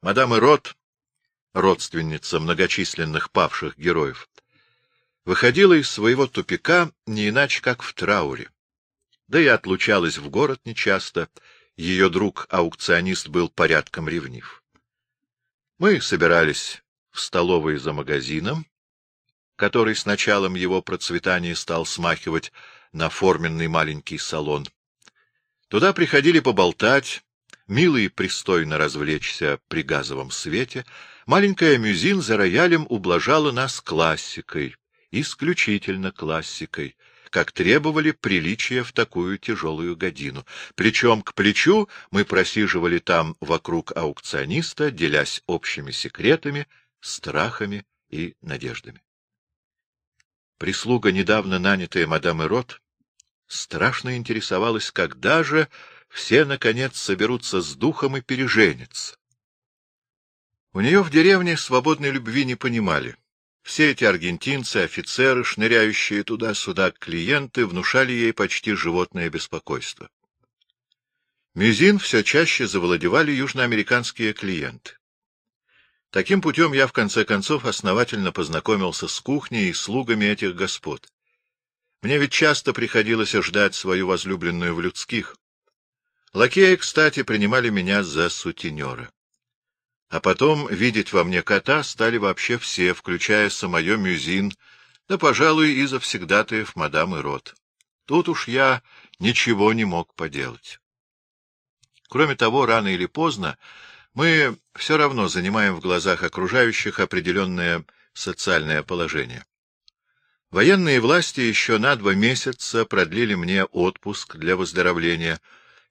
Мадам Ирот, родственница многочисленных павших героев, выходила из своего тупика не иначе, как в трауре. Да и отлучалась в город нечасто, ее друг-аукционист был порядком ревнив. Мы собирались в столовой за магазином, который с началом его процветания стал смахивать на форменный маленький салон. Туда приходили поболтать, мило и пристойно развлечься при газовом свете. Маленькая мюзин за роялем ублажала нас классикой, исключительно классикой, как требовали приличия в такую тяжелую годину. Плечом к плечу мы просиживали там вокруг аукциониста, делясь общими секретами, страхами и надеждами. Прислуга, недавно нанятая мадам Эрот, страшно интересовалась, когда же все, наконец, соберутся с духом и переженятся. У нее в деревне свободной любви не понимали. Все эти аргентинцы, офицеры, шныряющие туда-сюда клиенты, внушали ей почти животное беспокойство. Мюзин все чаще завладевали южноамериканские клиенты. Таким путем я, в конце концов, основательно познакомился с кухней и слугами этих господ. Мне ведь часто приходилось ждать свою возлюбленную в людских. Лакеи, кстати, принимали меня за сутенера. А потом видеть во мне кота стали вообще все, включая самое Мюзин, да, пожалуй, и завсегдатаев мадам и рот. Тут уж я ничего не мог поделать. Кроме того, рано или поздно мы все равно занимаем в глазах окружающих определенное социальное положение. Военные власти еще на два месяца продлили мне отпуск для выздоровления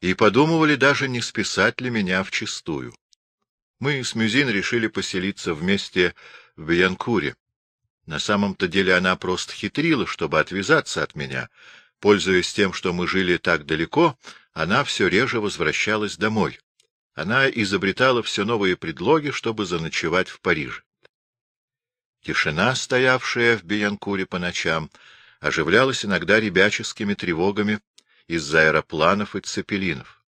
и подумывали даже не списать ли меня в чистую. Мы с Мюзин решили поселиться вместе в Бьянкуре. На самом-то деле она просто хитрила, чтобы отвязаться от меня. Пользуясь тем, что мы жили так далеко, она все реже возвращалась домой. Она изобретала все новые предлоги, чтобы заночевать в Париже. Тишина, стоявшая в Биянкуре по ночам, оживлялась иногда ребяческими тревогами из-за аэропланов и цепелинов.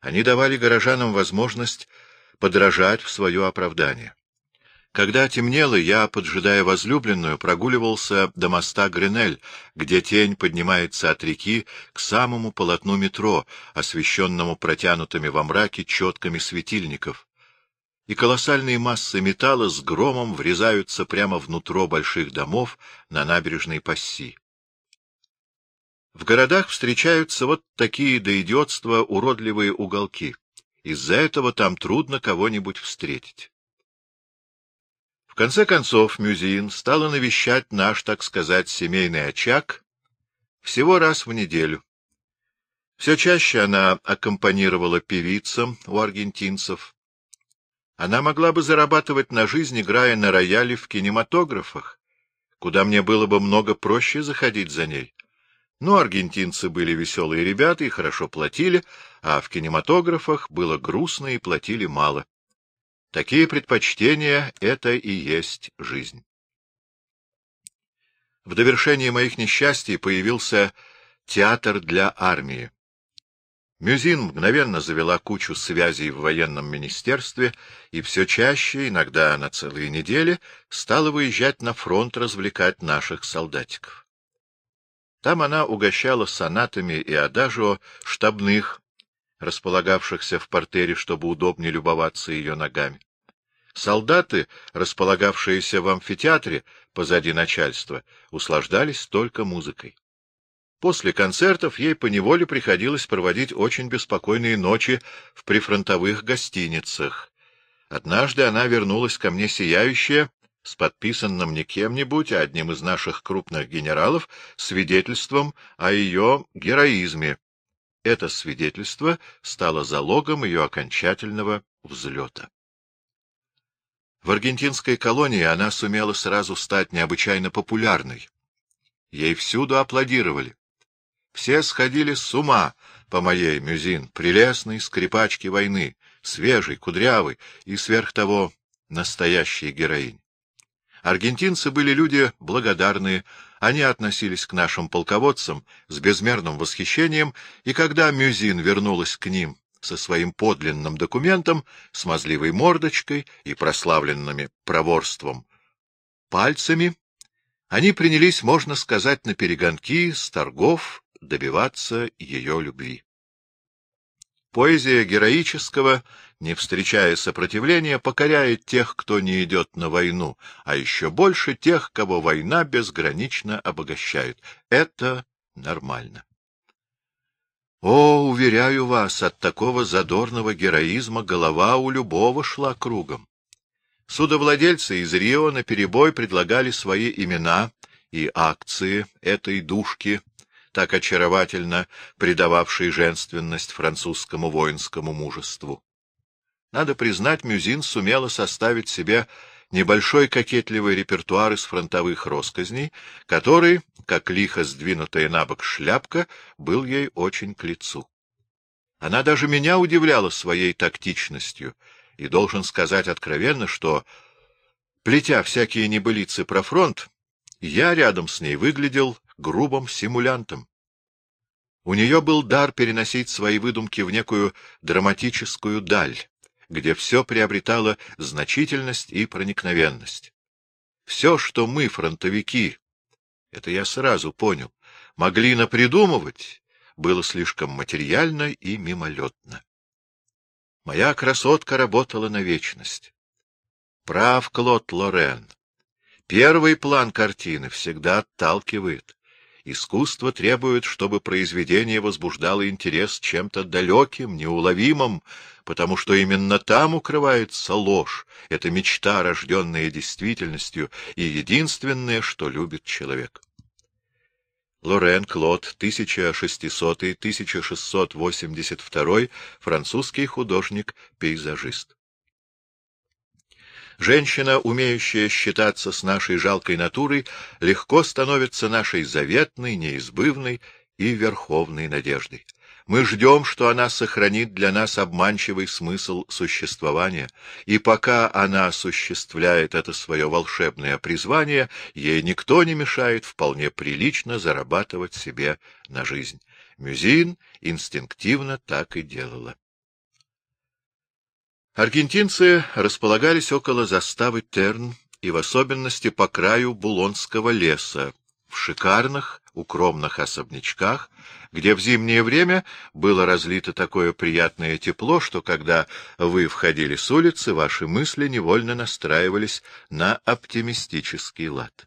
Они давали горожанам возможность подражать в свое оправдание. Когда темнело, я, поджидая возлюбленную, прогуливался до моста Гренель, где тень поднимается от реки к самому полотну метро, освещенному протянутыми во мраке четками светильников. И колоссальные массы металла с громом врезаются прямо внутрь больших домов на набережной Пасси. В городах встречаются вот такие до идиотства уродливые уголки. Из-за этого там трудно кого-нибудь встретить. В конце концов, Мюзин стала навещать наш, так сказать, семейный очаг всего раз в неделю. Все чаще она аккомпанировала певицам у аргентинцев. Она могла бы зарабатывать на жизнь, играя на рояле в кинематографах, куда мне было бы много проще заходить за ней. Но аргентинцы были веселые ребята и хорошо платили, а в кинематографах было грустно и платили мало. Такие предпочтения — это и есть жизнь. В довершении моих несчастий появился театр для армии. Мюзин мгновенно завела кучу связей в военном министерстве и все чаще, иногда на целые недели, стала выезжать на фронт развлекать наших солдатиков. Там она угощала сонатами и адажио штабных, располагавшихся в портере, чтобы удобнее любоваться ее ногами. Солдаты, располагавшиеся в амфитеатре позади начальства, услаждались только музыкой. После концертов ей поневоле приходилось проводить очень беспокойные ночи в прифронтовых гостиницах. Однажды она вернулась ко мне сияющая, с подписанным не кем-нибудь, а одним из наших крупных генералов, свидетельством о ее героизме. Это свидетельство стало залогом ее окончательного взлета. В аргентинской колонии она сумела сразу стать необычайно популярной. Ей всюду аплодировали. Все сходили с ума по моей мюзин, прелестной скрипачке войны, свежей, кудрявой и, сверх того, настоящей героинь. Аргентинцы были люди благодарные, они относились к нашим полководцам с безмерным восхищением, и когда Мюзин вернулась к ним со своим подлинным документом, смазливой мордочкой и прославленными проворством пальцами, они принялись, можно сказать, на перегонки с торгов добиваться ее любви. Поэзия героического, не встречая сопротивления, покоряет тех, кто не идет на войну, а еще больше тех, кого война безгранично обогащает. Это нормально. О, уверяю вас, от такого задорного героизма голова у любого шла кругом. Судовладельцы из Рио наперебой предлагали свои имена и акции этой душки, так очаровательно придававшей женственность французскому воинскому мужеству. Надо признать, Мюзин сумела составить себе небольшой кокетливый репертуар из фронтовых росказней, который, как лихо сдвинутая на бок шляпка, был ей очень к лицу. Она даже меня удивляла своей тактичностью, и должен сказать откровенно, что, плетя всякие небылицы про фронт, я рядом с ней выглядел грубым симулянтом. У нее был дар переносить свои выдумки в некую драматическую даль, где все приобретало значительность и проникновенность. Все, что мы, фронтовики, это я сразу понял, могли напридумывать, было слишком материально и мимолетно. Моя красотка работала на вечность. Прав Клод Лорен. Первый план картины всегда отталкивает. Искусство требует, чтобы произведение возбуждало интерес чем-то далеким, неуловимым, потому что именно там укрывается ложь, это мечта, рожденная действительностью, и единственное, что любит человек. Лорен Клод, 1600-1682, французский художник-пейзажист. Женщина, умеющая считаться с нашей жалкой натурой, легко становится нашей заветной, неизбывной и верховной надеждой. Мы ждем, что она сохранит для нас обманчивый смысл существования, и пока она осуществляет это свое волшебное призвание, ей никто не мешает вполне прилично зарабатывать себе на жизнь. Мюзин инстинктивно так и делала. Аргентинцы располагались около заставы Терн и в особенности по краю Булонского леса, в шикарных укромных особнячках, где в зимнее время было разлито такое приятное тепло, что когда вы входили с улицы, ваши мысли невольно настраивались на оптимистический лад.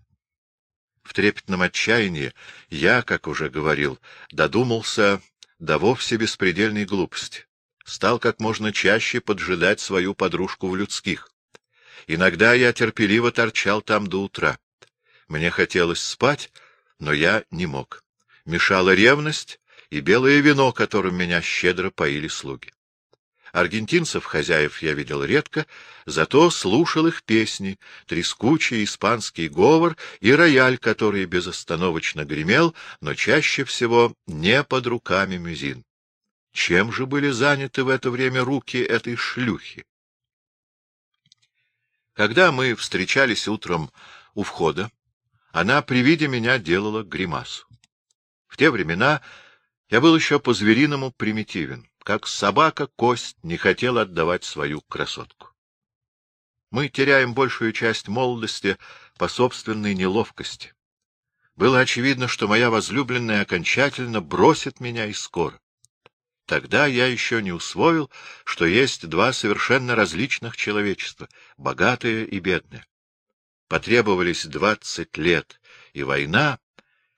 В трепетном отчаянии я, как уже говорил, додумался до вовсе беспредельной глупости стал как можно чаще поджидать свою подружку в людских. Иногда я терпеливо торчал там до утра. Мне хотелось спать, но я не мог. Мешала ревность и белое вино, которым меня щедро поили слуги. Аргентинцев, хозяев, я видел редко, зато слушал их песни, трескучий испанский говор и рояль, который безостановочно гремел, но чаще всего не под руками мюзин. Чем же были заняты в это время руки этой шлюхи? Когда мы встречались утром у входа, она при виде меня делала гримасу. В те времена я был еще по-звериному примитивен, как собака кость не хотел отдавать свою красотку. Мы теряем большую часть молодости по собственной неловкости. Было очевидно, что моя возлюбленная окончательно бросит меня и скоро. Тогда я еще не усвоил, что есть два совершенно различных человечества — богатое и бедное. Потребовались двадцать лет и война,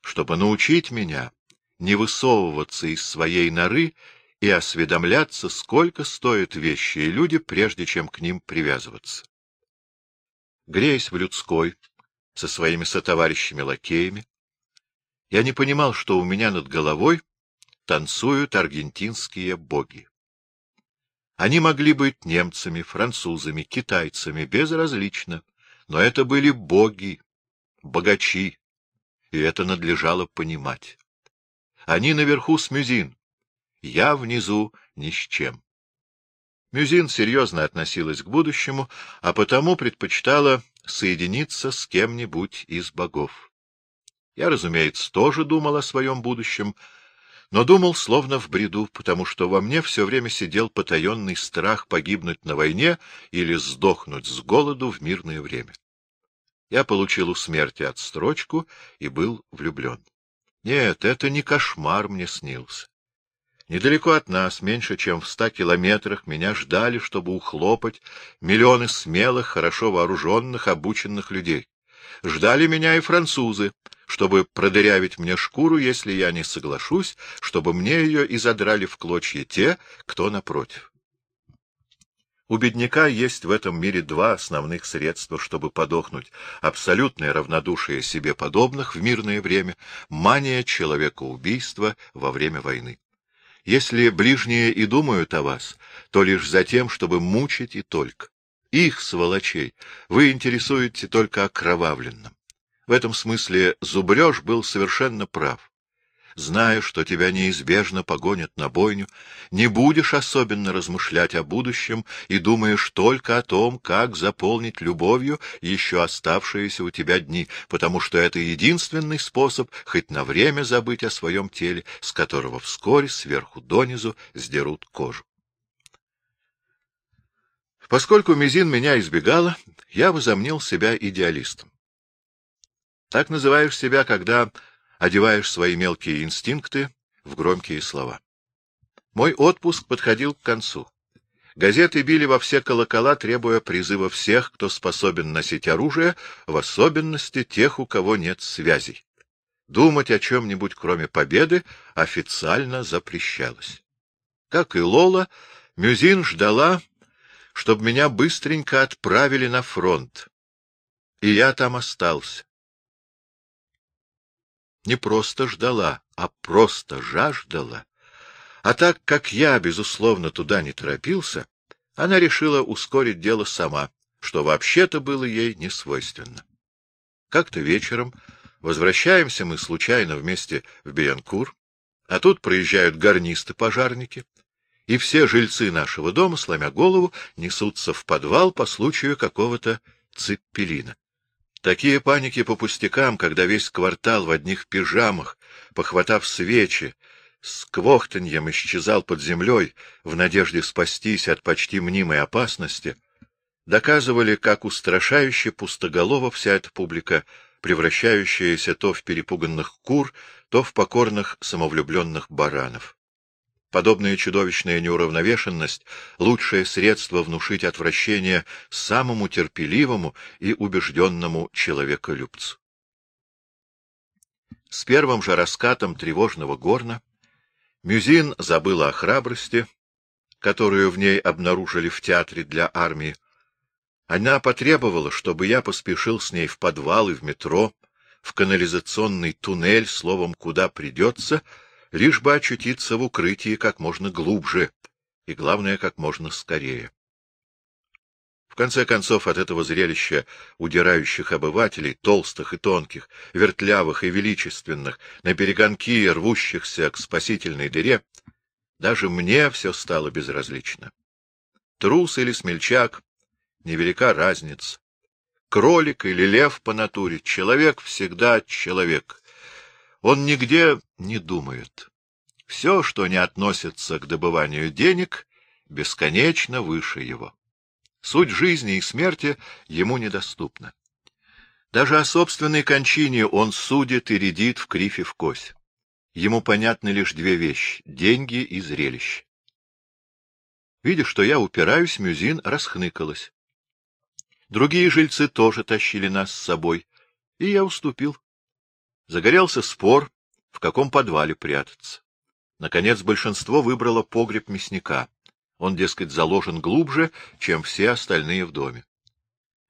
чтобы научить меня не высовываться из своей норы и осведомляться, сколько стоят вещи и люди, прежде чем к ним привязываться. Греясь в людской, со своими сотоварищами-лакеями, я не понимал, что у меня над головой танцуют аргентинские боги. Они могли быть немцами, французами, китайцами, безразлично, но это были боги, богачи, и это надлежало понимать. Они наверху с Мюзин, я внизу ни с чем. Мюзин серьезно относилась к будущему, а потому предпочитала соединиться с кем-нибудь из богов. Я, разумеется, тоже думал о своем будущем, но думал словно в бреду, потому что во мне все время сидел потаенный страх погибнуть на войне или сдохнуть с голоду в мирное время. Я получил у смерти отстрочку и был влюблен. Нет, это не кошмар мне снился. Недалеко от нас, меньше чем в ста километрах, меня ждали, чтобы ухлопать миллионы смелых, хорошо вооруженных, обученных людей. Ждали меня и французы, чтобы продырявить мне шкуру, если я не соглашусь, чтобы мне ее и задрали в клочья те, кто напротив. У бедняка есть в этом мире два основных средства, чтобы подохнуть. Абсолютное равнодушие себе подобных в мирное время, мания человекоубийства во время войны. Если ближние и думают о вас, то лишь за тем, чтобы мучить и только. Их, сволочей, вы интересуете только окровавленным. В этом смысле Зубреж был совершенно прав. Зная, что тебя неизбежно погонят на бойню, не будешь особенно размышлять о будущем и думаешь только о том, как заполнить любовью еще оставшиеся у тебя дни, потому что это единственный способ хоть на время забыть о своем теле, с которого вскоре сверху донизу сдерут кожу. Поскольку Мизин меня избегала, я возомнил себя идеалистом. Так называешь себя, когда одеваешь свои мелкие инстинкты в громкие слова. Мой отпуск подходил к концу. Газеты били во все колокола, требуя призыва всех, кто способен носить оружие, в особенности тех, у кого нет связей. Думать о чем-нибудь, кроме победы, официально запрещалось. Как и Лола, Мюзин ждала, чтобы меня быстренько отправили на фронт. И я там остался не просто ждала, а просто жаждала. А так как я, безусловно, туда не торопился, она решила ускорить дело сама, что вообще-то было ей не свойственно. Как-то вечером возвращаемся мы случайно вместе в Биянкур, а тут проезжают гарнисты-пожарники, и все жильцы нашего дома, сломя голову, несутся в подвал по случаю какого-то цеппелина. Такие паники по пустякам, когда весь квартал в одних пижамах, похватав свечи, с квохтаньем исчезал под землей в надежде спастись от почти мнимой опасности, доказывали, как устрашающе пустоголова вся эта публика, превращающаяся то в перепуганных кур, то в покорных самовлюбленных баранов. Подобная чудовищная неуравновешенность — лучшее средство внушить отвращение самому терпеливому и убежденному человеколюбцу. С первым же раскатом тревожного горна Мюзин забыла о храбрости, которую в ней обнаружили в театре для армии. Она потребовала, чтобы я поспешил с ней в подвал и в метро, в канализационный туннель, словом, куда придется — лишь бы очутиться в укрытии как можно глубже и, главное, как можно скорее. В конце концов, от этого зрелища удирающих обывателей, толстых и тонких, вертлявых и величественных, на перегонки рвущихся к спасительной дыре, даже мне все стало безразлично. Трус или смельчак — невелика разница. Кролик или лев по натуре — человек всегда человек. Он нигде не думает. Все, что не относится к добыванию денег, бесконечно выше его. Суть жизни и смерти ему недоступна. Даже о собственной кончине он судит и редит в крифе в кось. Ему понятны лишь две вещи — деньги и зрелище. Видя, что я упираюсь, Мюзин расхныкалась. Другие жильцы тоже тащили нас с собой, и я уступил. Загорелся спор, в каком подвале прятаться. Наконец, большинство выбрало погреб мясника. Он, дескать, заложен глубже, чем все остальные в доме.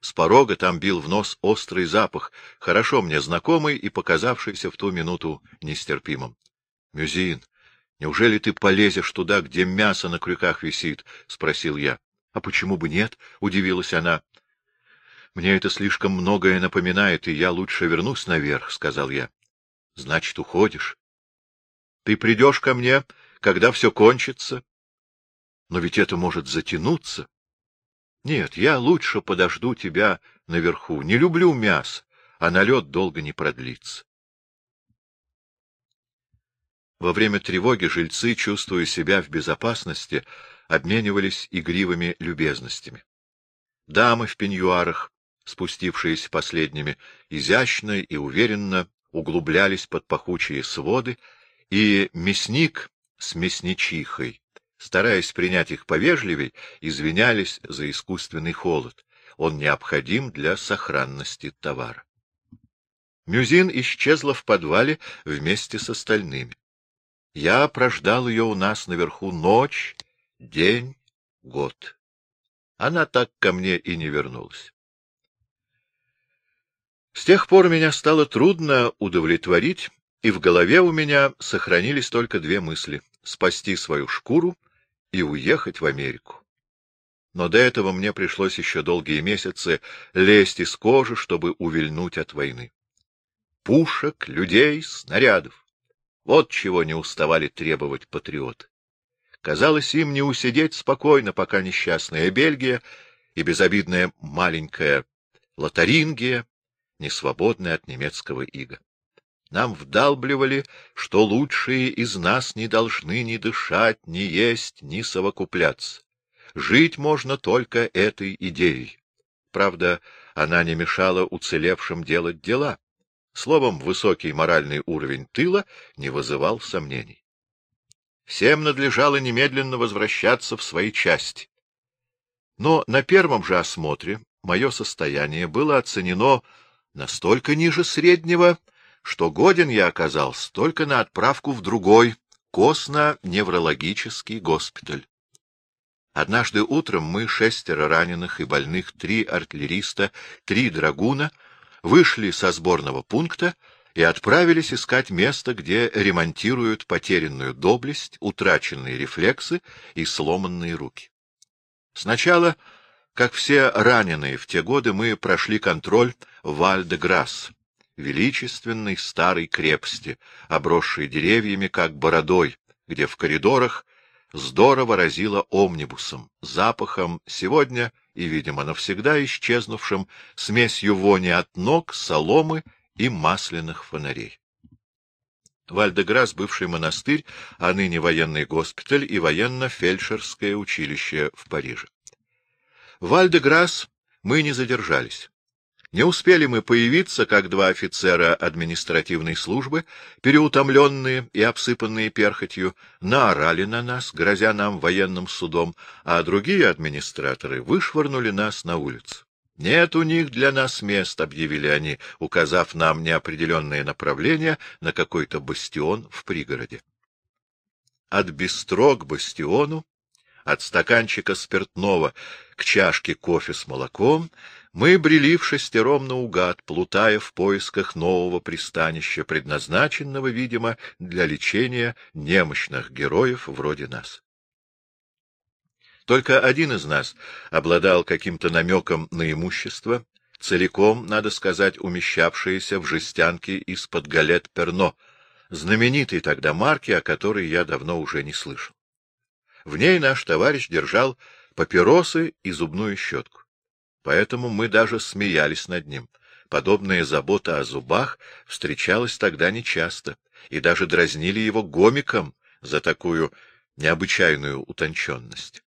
С порога там бил в нос острый запах, хорошо мне знакомый и показавшийся в ту минуту нестерпимым. — Мюзин, неужели ты полезешь туда, где мясо на крюках висит? — спросил я. — А почему бы нет? — удивилась она. — Мне это слишком многое напоминает, и я лучше вернусь наверх, — сказал я. — Значит, уходишь? Ты придешь ко мне, когда все кончится? Но ведь это может затянуться. Нет, я лучше подожду тебя наверху. Не люблю мясо, а налет долго не продлится. Во время тревоги жильцы, чувствуя себя в безопасности, обменивались игривыми любезностями. Дамы в пеньюарах, спустившиеся последними, изящно и уверенно углублялись под пахучие своды, и мясник с мясничихой, стараясь принять их повежливей, извинялись за искусственный холод. Он необходим для сохранности товара. Мюзин исчезла в подвале вместе с остальными. Я прождал ее у нас наверху ночь, день, год. Она так ко мне и не вернулась. С тех пор меня стало трудно удовлетворить, и в голове у меня сохранились только две мысли — спасти свою шкуру и уехать в Америку. Но до этого мне пришлось еще долгие месяцы лезть из кожи, чтобы увильнуть от войны. Пушек, людей, снарядов. Вот чего не уставали требовать патриоты. Казалось им не усидеть спокойно, пока несчастная Бельгия и безобидная маленькая Лотарингия не свободны от немецкого ига. Нам вдалбливали, что лучшие из нас не должны ни дышать, ни есть, ни совокупляться. Жить можно только этой идеей. Правда, она не мешала уцелевшим делать дела. Словом, высокий моральный уровень тыла не вызывал сомнений. Всем надлежало немедленно возвращаться в свои части. Но на первом же осмотре мое состояние было оценено настолько ниже среднего, что годен я оказался только на отправку в другой, костно-неврологический госпиталь. Однажды утром мы, шестеро раненых и больных, три артиллериста, три драгуна, вышли со сборного пункта и отправились искать место, где ремонтируют потерянную доблесть, утраченные рефлексы и сломанные руки. Сначала, как все раненые в те годы, мы прошли контроль Валь-де-Грасс, величественной старой крепости, обросшей деревьями, как бородой, где в коридорах здорово разило омнибусом, запахом сегодня и, видимо, навсегда исчезнувшим смесью вони от ног, соломы и масляных фонарей. Вальдеграс — бывший монастырь, а ныне военный госпиталь и военно-фельдшерское училище в Париже. В Вальдеграс мы не задержались. Не успели мы появиться, как два офицера административной службы, переутомленные и обсыпанные перхотью, наорали на нас, грозя нам военным судом, а другие администраторы вышвырнули нас на улицу. «Нет у них для нас мест», — объявили они, указав нам неопределенное направление на какой-то бастион в пригороде. От бистро бастиону, от стаканчика спиртного к чашке кофе с молоком мы брели в шестером наугад, плутая в поисках нового пристанища, предназначенного, видимо, для лечения немощных героев вроде нас. Только один из нас обладал каким-то намеком на имущество, целиком, надо сказать, умещавшееся в жестянке из-под галет Перно, знаменитой тогда марки, о которой я давно уже не слышал. В ней наш товарищ держал папиросы и зубную щетку. Поэтому мы даже смеялись над ним. Подобная забота о зубах встречалась тогда нечасто, и даже дразнили его гомиком за такую необычайную утонченность.